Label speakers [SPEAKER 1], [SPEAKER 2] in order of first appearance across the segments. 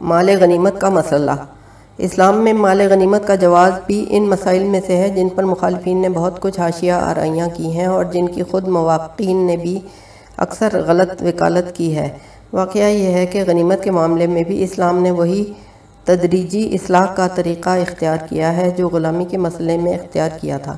[SPEAKER 1] مال غنیمت کا مسئلہ۔ اسلام میں مال غنیمت کا جواز بھی ان مسائل میں سے ہے جن پر مخالفین نے بہت کچھ حاشیہ آرائیاں کی ہیں اور جن کی خود مواقعین نے بھی اکثر غلط وکالت کی ہے۔ واقعہ یہ ہے کہ غنیمت کے معاملے میں بھی اسلام نے وہی تدریجی اصلاح کا طریقہ اختیار کیا ہے جو غلامی کے مسئلے میں اختیار کیا تھا۔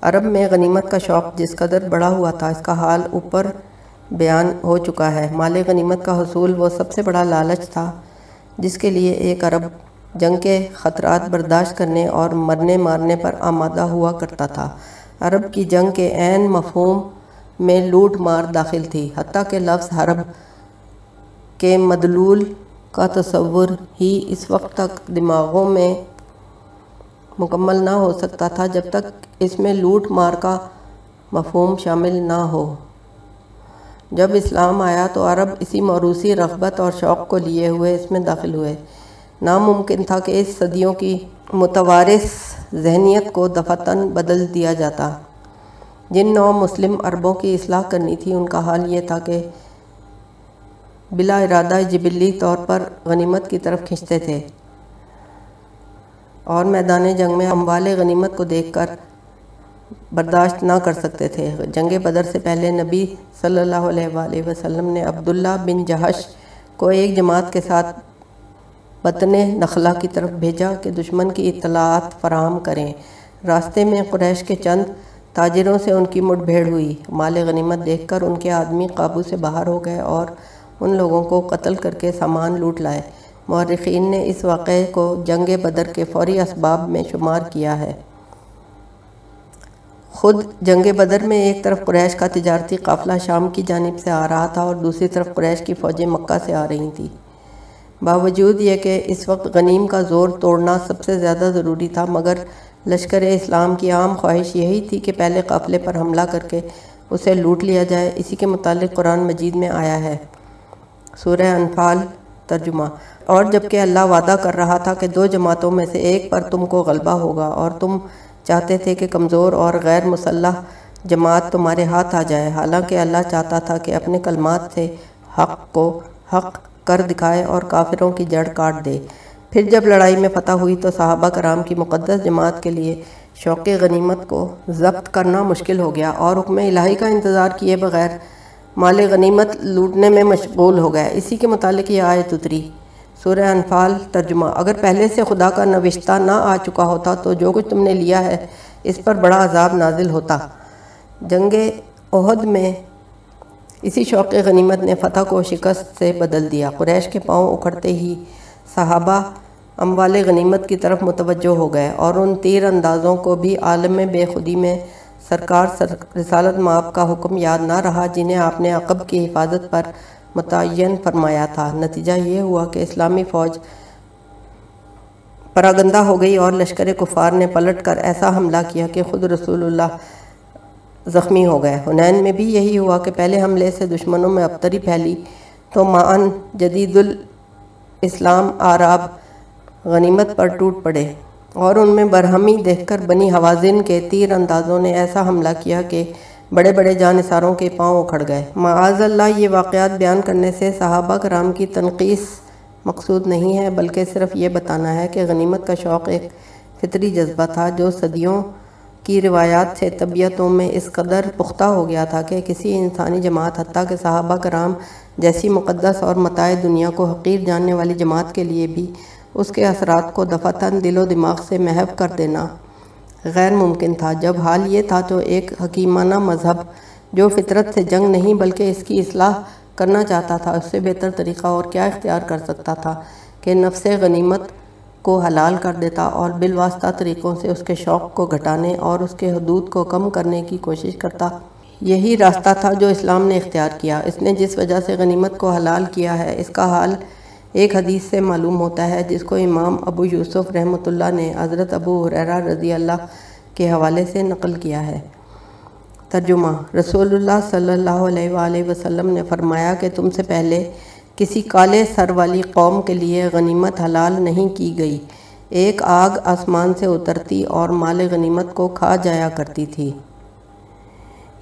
[SPEAKER 1] عرب میں غنیمت کا شوق جس قدر بڑا ہوا تھا، اس کا حال اوپر بیان ہو چکا ہے۔ مال غنیمت کا حصول وہ سب سے بڑا لالچ تھا جس کے لیے ایک عرب جنگ کے خطرات برداشت کرنے اور مرنے مارنے پر آمادہ ہوا کرتا تھا۔ عرب کی جنگ کے عین مفہوم میں لوٹ مار داخل تھی، حتیٰ کہ لفظ حرب کے مدلول کا تصور ہی اس وقت تک دماغوں میں مکمل نہ ہو سکتا تھا جب تک اس میں لوٹ مار کا مفہوم شامل نہ ہو۔ جب اسلام آیا تو عرب اسی موروثی رغبت اور شوق کو لیے ہوئے اس میں داخل ہوئے۔ ناممکن تھا کہ اس صدیوں کی متوارث ذہنیت کو دفتن بدل دیا جاتا۔ جن نو مسلم عربوں کی اصلاح کرنی تھی، ان کا حال یہ تھا کہ بلا ارادہ جبلی طور پر غنیمت کی طرف کھنچتے تھے۔ اور میدان جنگ میں اموال غنیمت کو دیکھ کر برداشت نہ کر سکتے تھے۔ جنگ بدر سے پہلے نبی صلی اللہ علیہ وآلہ وسلم نے عبداللہ بن جہش کو ایک جماعت کے ساتھ بطن نخلہ کی طرف بھیجا کہ دشمن کی اطلاعات فراہم کریں۔ راستے میں قریش کے چند تاجروں سے ان کی مٹ بھیڑ ہوئی۔ مال غنیمت دیکھ کر ان کے آدمی قابو سے باہر ہو گئے اور ان لوگوں کو قتل کر کے سامان لوٹ لائے۔ مورخین نے اس واقعے کو جنگ بدر کے فوری اسباب میں شمار کیا ہے۔ خود جنگ بدر میں ایک طرف قریش کا تجارتی قافلہ شام کی جانب سے آ رہا تھا اور دوسری طرف قریش کی فوجیں مکہ سے آ رہی تھیں۔ باوجود یہ کہ اس وقت غنیم کا زور توڑنا سب سے زیادہ ضروری تھا، مگر لشکر اسلام کی عام خواہش یہی تھی کہ پہلے قافلے پر حملہ کر کے اسے لوٹ لیا جائے۔ اسی کے متعلق قرآن مجید میں آیا ہے۔ سورہ انفال ترجمہ۔ اور جبکہ اللہ وعدہ کر رہا تھا کہ دو جماعتوں میں سے ایک پر تم کو غلبہ ہوگا اور تم چاہتے تھے کہ کمزور اور غیر مسلح جماعت تمہارے ہاتھ آ جائے۔ حالانکہ اللہ چاہتا تھا کہ اپنے کلمات سے حق کو حق کر دکھائے اور کافروں کی جڑ کاٹ دے۔ پھر جب لڑائی میں فتح ہوئی تو صحابہ کرام کی مقدس جماعت کے لیے شوق غنیمت کو ضبط کرنا مشکل ہو گیا اور حکم الہی کا انتظار کیے بغیر مال غنیمت لوٹنے میں مشغول ہو گیا اسی کے متعلق یہ آیت اتری۔ سورہ انفال ترجمہ۔ اگر پہلے سے خدا کا نوشتہ نہ آ چکا ہوتا تو جو کچھ تم نے لیا ہے، اس پر بڑا عذاب نازل ہوتا۔ جنگ عہد میں اسی شوق غنیمت نے فتح کو شکست سے بدل دیا۔ قریش کے پاؤں اکھڑتے ہی صحابہ اموال غنیمت کی طرف متوجہ ہو گئے اور ان تیر اندازوں کو بھی عالم بے خودی میں سرکار رسالت ماپ کا حکم یاد نہ رہا، جنہیں آپ نے عقب کی حفاظت پر متعین فرمایا تھا۔ نتیجہ یہ ہوا کہ اسلامی فوج پراگندہ ہو گئی اور لشکر کفار نے پلٹ کر ایسا حملہ کیا کہ خود رسول اللہ زخمی ہو گئے۔ حنین میں بھی یہی ہوا کہ پہلے حملے سے دشمنوں میں ابتری پھیلی تو معن جدید الاسلام آراب غنیمت پر ٹوٹ پڑے اور ان میں برہمی دیکھ کر بنی حوازن کے تیر اندازوں نے ایسا حملہ کیا کہ بڑے بڑے جانثاروں کے پاؤں اکھڑ گئے۔ معاذ اللہ، یہ واقعات بیان کرنے سے صحابہ کرام کی تنقیص مقصود نہیں ہے، بلکہ صرف یہ بتانا ہے کہ غنیمت کا شوق ایک فطری جذبہ تھا جو صدیوں کی روایات سے طبیعتوں میں اس قدر پختہ ہو گیا تھا کہ کسی انسانی جماعت، حتیٰ کہ صحابہ کرام جیسی مقدس اور متاع دنیا کو حقیر جاننے والی جماعت کے لیے بھی اس کے اثرات کو دفتن دل و دماغ سے محو کر دینا۔ غیر ممکن تھا۔ جب حال یہ تھا تو ایک حکیمانہ مذہب جو فطرت سے جنگ نہیں بلکہ اس کی اصلاح کرنا چاہتا تھا، اس سے بہتر طریقہ اور کیا اختیار کر سکتا تھا کہ نفس غنیمت کو حلال کر دیتا اور بالواسطہ طریقوں سے اس کے شوق کو گھٹانے اور اس کے حدود کو کم کرنے کی کوشش کرتا۔ یہی راستہ تھا جو اسلام نے اختیار کیا۔ اس نے جس وجہ سے غنیمت کو حلال کیا ہے، اس کا حال ایک حدیث سے معلوم ہوتا ہے جس کو امام ابو یوسف رحمۃ اللہ نے حضرت ابو حریرہ رضی اللہ کے حوالے سے نقل کیا ہے۔ ترجمہ رسول اللہ صلی اللہ علیہ وآلہ وسلم نے فرمایا کہ تم سے پہلے کسی کالے سر والی قوم کے لیے غنیمت حلال نہیں کی گئی۔ ایک آگ آسمان سے اترتی اور مال غنیمت کو کھا جایا کرتی تھی۔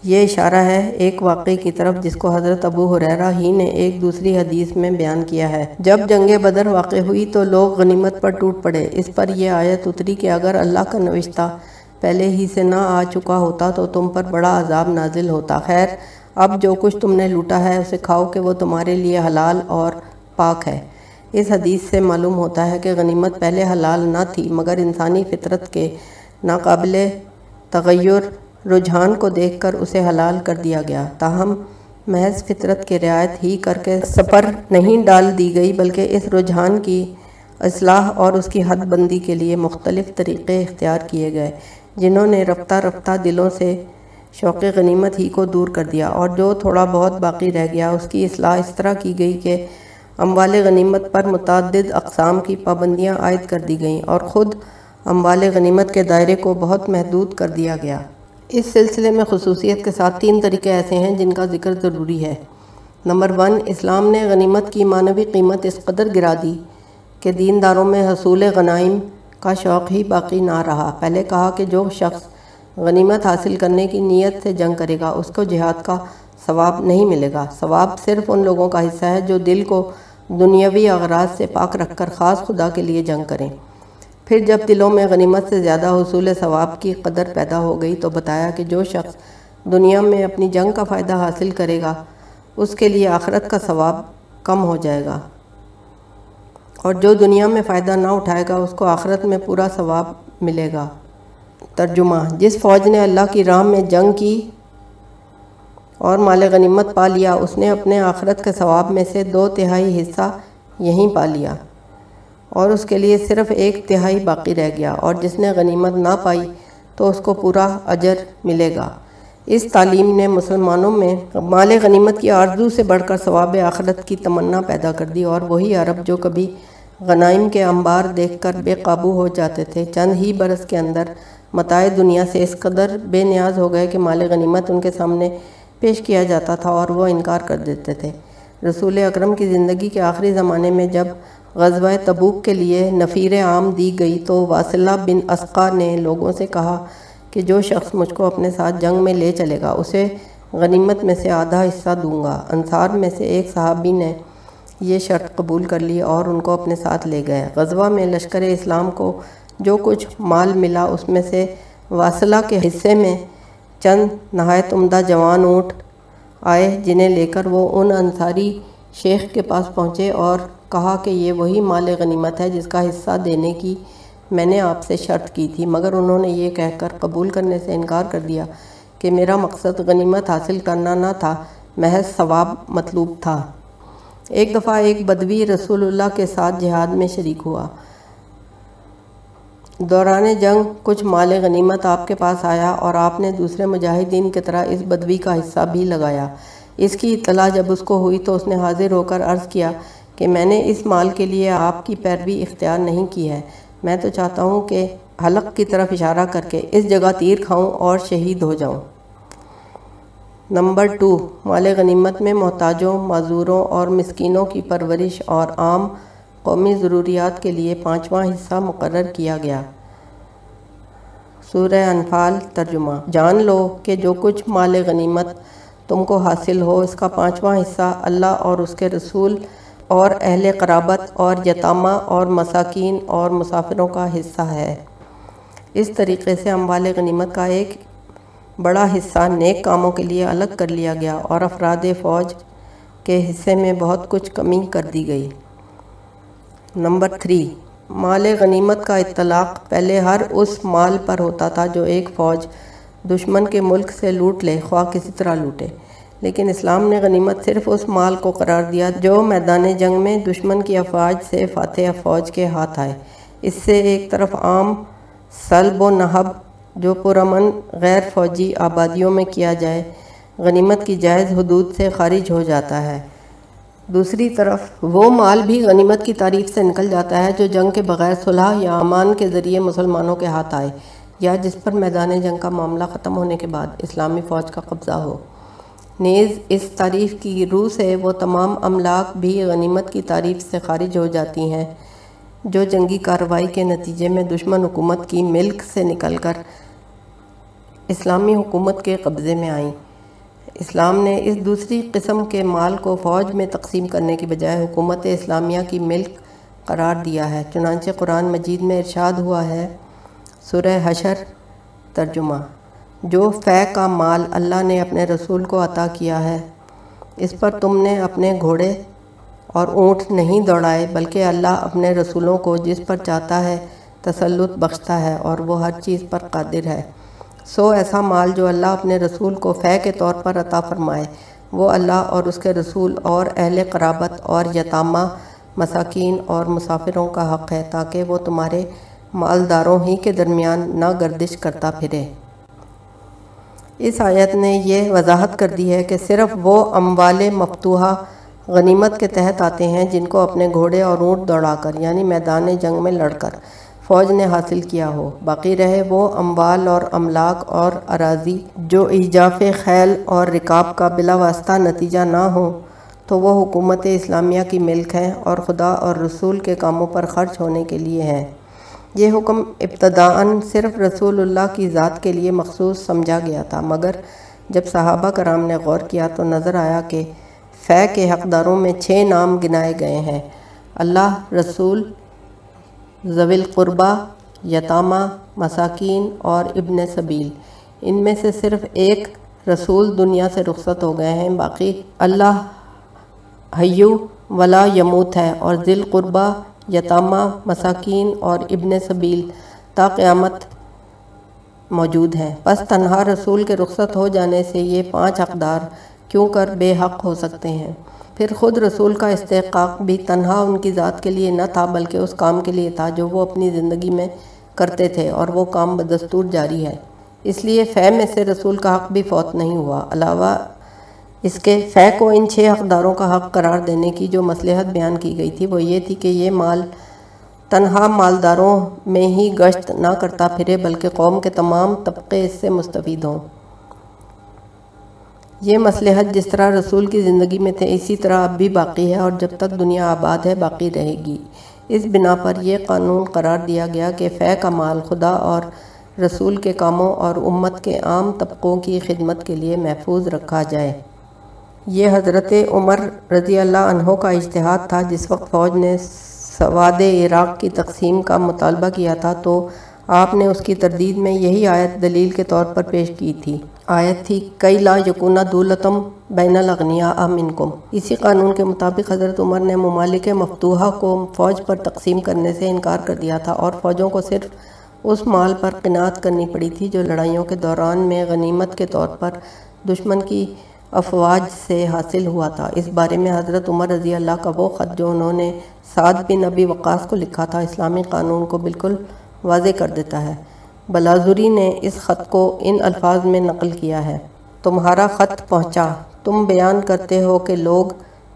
[SPEAKER 1] یہ اشارہ ہے ایک واقعے کی طرف جس کو حضرت ابو حریرہ ہی نے ایک دوسری حدیث میں بیان کیا ہے۔ جب جنگ بدر واقع ہوئی تو لوگ غنیمت پر ٹوٹ پڑے۔ اس پر یہ آیت اتری کہ اگر اللہ کا نوشتہ پہلے ہی سے نہ آ چکا ہوتا تو تم پر بڑا عذاب نازل ہوتا۔ خیر، اب جو کچھ تم نے لوٹا ہے اسے کھاؤ کہ وہ تمہارے لیے حلال اور پاک ہے۔ اس حدیث سے معلوم ہوتا ہے کہ غنیمت پہلے حلال نہ تھی، مگر انسانی فطرت کے ناقابل تغیر رجحان کو دیکھ کر اسے حلال کر دیا گیا۔ تاہم، محض فطرت کے رعایت ہی کر کے سپر نہیں ڈال دی گئی، بلکہ اس رجحان کی اصلاح اور اس کی حد بندی کے لیے مختلف طریقے اختیار کیے گئے، جنہوں نے رفتہ رفتہ دلوں سے شوق غنیمت ہی کو دور کر دیا۔ اور جو تھوڑا بہت باقی رہ گیا، اس کی اصلاح اس طرح کی گئی کہ اموال غنیمت پر متعدد اقسام کی پابندیاں عائد کر دی گئیں اور خود اموال غنیمت کے دائرے کو بہت محدود کر دیا گیا۔ اس سلسلے میں خصوصیت کے ساتھ تین طریقے ایسے ہیں جن کا ذکر ضروری ہے۔ نمبر ون، اسلام نے غنیمت کی معنوی قیمت اس قدر گرا دی کہ دینداروں میں حصول غنائم کا شوق ہی باقی نہ رہا۔ پہلے کہا کہ جو شخص غنیمت حاصل کرنے کی نیت سے جنگ کرے گا، اس کو جہاد کا ثواب نہیں ملے گا۔ ثواب صرف ان لوگوں کا حصہ ہے جو دل کو دنیاوی اغراض سے پاک رکھ کر خاص خدا کے لیے جنگ کریں۔ پھر جب دلوں میں غنیمت سے زیادہ حصول ثواب کی قدر پیدا ہو گئی تو بتایا کہ جو شخص دنیا میں اپنی جنگ کا فائدہ حاصل کرے گا، اس کے لیے آخرت کا ثواب کم ہو جائے گا۔ اور جو دنیا میں فائدہ نہ اٹھائے گا، اس کو آخرت میں پورا ثواب ملے گا۔ ترجمہ، جس فوج نے اللہ کی راہ میں جنگ کی اور مال غنیمت پا لیا، اس نے اپنے آخرت کے ثواب میں سے دو تہائی حصہ یہیں پا لیا۔ اور اس کے لیے صرف ایک تہائی باقی رہ گیا اور جس نے غنیمت نہ پائی تو اس کو پورا اجر ملے گا۔ اس تعلیم نے مسلمانوں میں مال غنیمت کی آرزو سے بڑھ کر ثواب آخرت کی تمنا پیدا کر دی اور وہی عرب جو کبھی غنائم کے انبار دیکھ کر بے قابو ہو جاتے تھے، چند ہی برس کے اندر متائے دنیا سے اس قدر بے نیاز ہو گئے کہ مال غنیمت ان کے سامنے پیش کیا جاتا تھا اور وہ انکار کر دیتے تھے۔ رسول اکرم کی زندگی کے آخری زمانے میں جب غزوہ تبوک کے لیے نفیر عام دی گئی تو واصلہ بن اسقا نے لوگوں سے کہا کہ جو شخص مجھ کو اپنے ساتھ جنگ میں لے چلے گا، اسے غنیمت میں سے آدھا حصہ دوں گا۔ انصار میں سے ایک صحابی نے یہ شرط قبول کر لی اور ان کو اپنے ساتھ لے گئے۔ غزوہ میں لشکر اسلام کو جو کچھ مال ملا، اس میں سے واصلہ کے حصے میں چند نہایت عمدہ جوان اونٹ آئے، جنہیں لے کر وہ ان انصاری شیخ کے پاس پہنچے اور کہا کہ یہ وہی مال غنیمت ہے جس کا حصہ دینے کی میں نے آپ سے شرط کی تھی، مگر انہوں نے یہ کہہ کر قبول کرنے سے انکار کر دیا کہ میرا مقصد غنیمت حاصل کرنا نہ تھا، محض ثواب مطلوب تھا۔ ایک دفعہ ایک بدوی رسول اللہ کے ساتھ جہاد میں شریک ہوا۔ دوران جنگ کچھ مال غنیمت آپ کے پاس آیا اور آپ نے دوسرے مجاہدین کی طرح اس بدوی کا حصہ بھی لگایا۔ اس کی اطلاع جب اس کو ہوئی تو اس نے حاضر ہو کر عرض کیا کہ میں نے اس مال کے لیے آپ کی پیروی اختیار نہیں کی ہے۔ میں تو چاہتا ہوں کہ حلق کی طرف اشارہ کر کے اس جگہ تیر کھاؤں اور شہید ہو جاؤں۔ نمبر ٹو مال غنیمت میں محتاجوں، معذوروں اور مسکینوں کی پرورش اور عام قومی ضروریات کے لیے پانچواں حصہ مقرر کیا گیا۔ سورہ انفال ترجمہ۔ جان لو کہ جو کچھ مال غنیمت تم کو حاصل ہو اس کا پانچواں حصہ اللہ اور اس کے رسول اور اہل قرابت اور یتامہ اور مساکین اور مسافروں کا حصہ ہے۔ اس طریقے سے اموال غنیمت کا ایک بڑا حصہ نیک کاموں کے لیے الگ کر لیا گیا اور افراد فوج کے حصے میں بہت کچھ کمی کر دی گئی۔ نمبر تھری، مال غنیمت کا اطلاق۔ پہلے ہر اس مال پر ہوتا تھا جو ایک فوج دشمن کے ملک سے لوٹ لے، خواہ کسی طرح لوٹے۔ لیکن اسلام نے غنیمت صرف اس مال کو قرار دیا جو میدان جنگ میں دشمن کی افواج سے فاتح افواج کے ہاتھ آئے۔ اس سے ایک طرف عام سلب و نحب جو پرامن غیر فوجی آبادیوں میں کیا جائے، غنیمت کی جائز حدود سے خارج ہو جاتا ہے۔ دوسری طرف، وہ مال بھی غنیمت کی تعریف سے نکل جاتا ہے جو جنگ کے بغیر صلح یا امان کے ذریعے مسلمانوں کے ہاتھ آئے۔ یا جس پر میدان جنگ کا معاملہ ختم ہونے کے بعد اسلامی فوج کا قبضہ ہو۔ نیز، اس تعریف کی روح سے وہ تمام املاک بھی غنیمت کی تعریف سے خارج ہو جاتی ہیں، جو جنگی کارروائی کے نتیجے میں دشمن حکومت کی ملک سے نکل کر اسلامی حکومت کے قبضے میں آئیں۔ اسلام نے اس دوسری قسم کے مال کو فوج میں تقسیم کرنے کی بجائے حکومت اسلامیہ کی ملک قرار دیا ہے۔ چنانچہ قرآن مجید میں ارشاد ہوا ہے سورہ حشر ترجمہ۔ جو فے کا مال اللہ نے اپنے رسول کو عطا کیا ہے، اس پر تم نے اپنے گھوڑے اور اونٹ نہیں دوڑائے، بلکہ اللہ اپنے رسولوں کو جس پر چاہتا ہے تسلط بخشتا ہے اور وہ ہر چیز پر قادر ہے۔ سو ایسا مال جو اللہ اپنے رسول کو فے کے طور پر عطا فرمائے، وہ اللہ اور اس کے رسول اور اہل قرابت اور یتامہ، مساکین اور مسافروں کا حق ہے، تاکہ وہ تمہارے مالداروں ہی کے درمیان نہ گردش کرتا پھرے۔ اس آیت نے یہ وضاحت کر دی ہے کہ صرف وہ اموال مفتوحہ غنیمت کے تحت آتے ہیں جن کو اپنے گھوڑے اور اونٹ دوڑا کر یعنی میدان جنگ میں لڑ کر، فوج نے حاصل کیا ہو۔ باقی رہے وہ اموال اور املاک اور اراضی جو ایجاف خیل اور رکاب کا بلا واسطہ نتیجہ نہ ہو تو وہ حکومت اسلامیہ کی ملک ہیں اور خدا اور رسول کے کاموں پر خرچ ہونے کے لیے ہیں۔ یہ حکم ابتداً صرف رسول اللہ کی ذات کے لیے مخصوص سمجھا گیا تھا، مگر جب صحابہ کرام نے غور کیا تو نظر آیا کہ فے کے حقداروں میں چھ نام گنائے گئے ہیں۔ اللہ، رسول، ذوی القربہ یتامہ، مساکین اور ابن سبیل۔ ان میں سے صرف ایک رسول دنیا سے رخصت ہو گئے ہیں، باقی اللہ حیو ولا یموت ہے اور ذیل قربہ یتامہ، مساکین اور ابن سبیل تا قیامت موجود ہیں۔ پس تنہا رسول کے رخصت ہو جانے سے یہ پانچ اقدار کیوں کر بے حق ہو سکتے ہیں؟ پھر خود رسول کا استحقاق بھی تنہا ان کی ذات کے لیے نہ تھا، بلکہ اس کام کے لیے تھا جو وہ اپنی زندگی میں کرتے تھے اور وہ کام بدستور جاری ہے۔ اس لیے فے میں سے رسول کا حق بھی فوت نہیں ہوا۔ علاوہ اس کے فے کو ان چھ حقداروں کا حق قرار دینے کی جو مصلحت بیان کی گئی تھی وہ یہ تھی کہ یہ مال تنہا مالداروں میں ہی گشت نہ کرتا پھرے، بلکہ قوم کے تمام طبقے اس سے مستفید ہوں۔ یہ مصلحت جس طرح رسول کی زندگی میں تھے، اسی طرح اب بھی باقی ہے اور جب تک دنیا آباد ہے، باقی رہے گی۔ اس بنا پر یہ قانون قرار دیا گیا کہ فے کا مال خدا اور رسول کے کاموں اور امت کے عام طبقوں کی خدمت کے لیے محفوظ رکھا جائے۔ یہ حضرت عمر رضی اللہ عنہ کا اشتہاد تھا۔ جس وقت فوج نے سواد عراق کی تقسیم کا مطالبہ کیا تھا تو آپ نے اس کی تردید میں یہی آیت دلیل کے طور پر پیش کی تھی۔ آیت تھی، کئی لا یقونہ دولتم بین الاغنیاء منکم اسی قانون کے مطابق حضرت عمر نے ممالک مفتوحہ کو فوج پر تقسیم کرنے سے انکار کر دیا تھا اور فوجوں کو صرف اس مال پر قناعت کرنی پڑی تھی جو لڑائیوں کے دوران میں غنیمت کے طور پر دشمن کی افواج سے حاصل ہوا تھا۔ اس بارے میں حضرت عمر رضی اللہ کا وہ خط جو انہوں نے سعد بن نبی وقاص کو لکھا تھا، اسلامی قانون کو بالکل واضح کر دیتا ہے۔ بلازوری نے اس خط کو ان الفاظ میں نقل کیا ہے۔ تمہارا خط پہنچا۔ تم بیان کرتے ہو کہ لوگ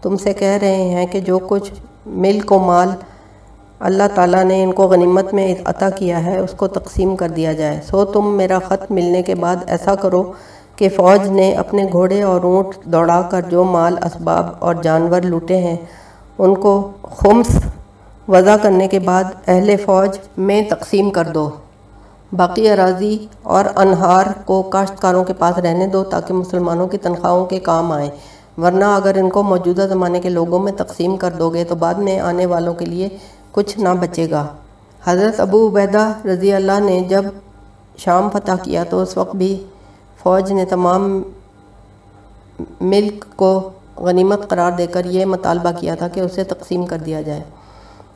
[SPEAKER 1] تم سے کہہ رہے ہیں کہ جو کچھ ملک و مال اللہ تعالیٰ نے ان کو غنیمت میں عطا کیا ہے، اس کو تقسیم کر دیا جائے۔ سو تم میرا خط ملنے کے بعد ایسا کرو کہ فوج نے اپنے گھوڑے اور اونٹ دوڑا کر جو مال، اسباب اور جانور لوٹے ہیں، ان کو خمس وضع کرنے کے بعد اہل فوج میں تقسیم کر دو۔ باقی اراضی اور انہار کو کاشتکاروں کے پاس رہنے دو تاکہ مسلمانوں کی تنخواہوں کے کام آئیں۔ ورنہ اگر ان کو موجودہ زمانے کے لوگوں میں تقسیم کر دو گے تو بعد میں آنے والوں کے لیے کچھ نہ بچے گا۔ حضرت ابو عبیدہ رضی اللہ نے جب شام فتح کیا تو اس وقت بھی فوج نے تمام ملک کو غنیمت قرار دے کر یہ مطالبہ کیا تھا کہ اسے تقسیم کر دیا جائے۔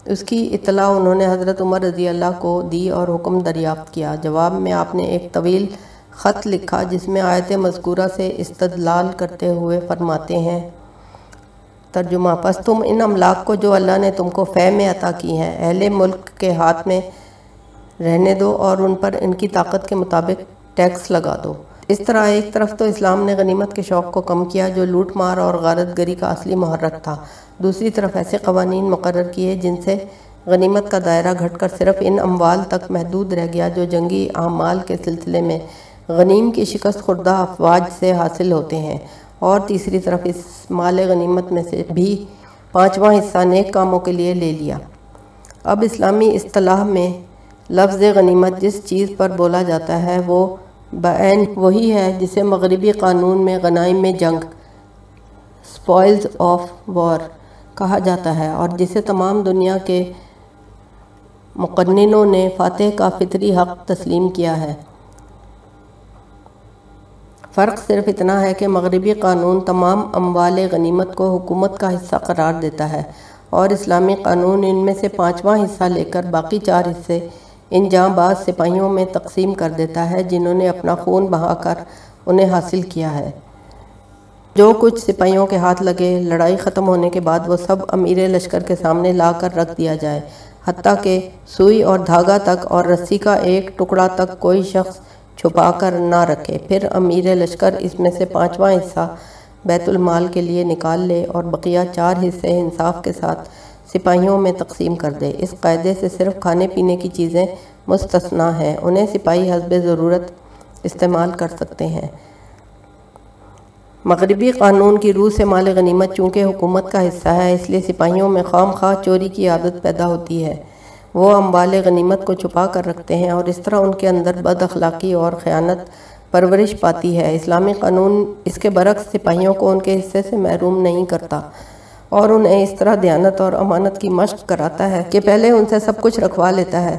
[SPEAKER 1] اس کی اطلاع انہوں نے حضرت عمر رضی اللہ کو دی اور حکم دریافت کیا۔ جواب میں آپ نے ایک طویل خط لکھا جس میں آیت مذکورہ سے استدلال کرتے ہوئے فرماتے ہیں۔ ترجمہ، پس تم ان املاک کو جو اللہ نے تم کو فے میں عطا کی ہیں، اہل ملک کے ہاتھ میں رہنے دو اور ان پر ان کی طاقت کے مطابق ٹیکس لگا دو۔ اس طرح ایک طرف تو اسلام نے غنیمت کے شوق کو کم کیا جو لوٹ مار اور غارت گری کا اصلی محرک تھا۔ دوسری طرف ایسے قوانین مقرر کیے جن سے غنیمت کا دائرہ گھٹ کر صرف ان اموال تک محدود رہ گیا جو جنگی اعمال کے سلسلے میں غنیم کی شکست خوردہ افواج سے حاصل ہوتے ہیں۔ اور تیسری طرف اس مال غنیمت میں سے بھی پانچواں حصہ نیک کاموں کے لیے لے لیا۔ اب اسلامی اصطلاح میں لفظ غنیمت جس چیز پر بولا جاتا ہے وہ بعین وہی ہے جسے مغربی قانون میں غنائم میں جنگ سپوائلز آف وار کہا جاتا ہے، اور جسے تمام دنیا کے مقننوں نے فاتح کا فطری حق تسلیم کیا ہے۔ فرق صرف اتنا ہے کہ مغربی قانون تمام اموال غنیمت کو حکومت کا حصہ قرار دیتا ہے، اور اسلامی قانون ان میں سے پانچواں حصہ لے کر باقی چار حصے ان جاں باز سپاہیوں میں تقسیم کر دیتا ہے جنہوں نے اپنا خون بہا کر انہیں حاصل کیا ہے۔ جو کچھ سپاہیوں کے ہاتھ لگے، لڑائی ختم ہونے کے بعد وہ سب امیر لشکر کے سامنے لا کر رکھ دیا جائے۔ حتیٰ کہ سوئی اور دھاگا تک اور رسی کا ایک ٹکڑا تک کوئی شخص چھپا کر نہ رکھے۔ پھر امیر لشکر اس میں سے پانچواں حصہ بیت المال کے لیے نکال لے اور بقیہ چار حصے انصاف کے ساتھ سپاہیوں میں تقسیم کر دے۔ اس قاعدے سے صرف کھانے پینے کی چیزیں مستثنا ہیں۔ انہیں سپاہی حسب ضرورت استعمال کر سکتے ہیں۔ مغربی قانون کی روح سے مال غنیمت چونکہ حکومت کا حصہ ہے، اس لیے سپاہیوں میں خام خواہ چوری کی عادت پیدا ہوتی ہے۔ وہ اموال غنیمت کو چھپا کر رکھتے ہیں اور اس طرح ان کے اندر بد اخلاقی اور خیانت پرورش پاتی ہے۔ اسلامی قانون اس کے برعکس سپاہیوں کو ان کے حصے سے محروم نہیں کرتا۔ اور انہیں اس طرح دیانت اور امانت کی مشق کراتا ہے کہ پہلے ان سے سب کچھ رکھوا لیتا ہے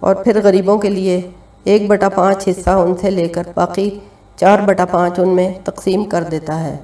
[SPEAKER 1] اور پھر غریبوں کے لیے ایک بٹا پانچ حصہ ان سے لے کر باقی چار بٹا پانچ ان میں تقسیم کر دیتا ہے۔